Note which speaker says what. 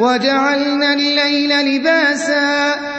Speaker 1: وَجَعَلْنَا اللَّيْلَ لِبَاسًا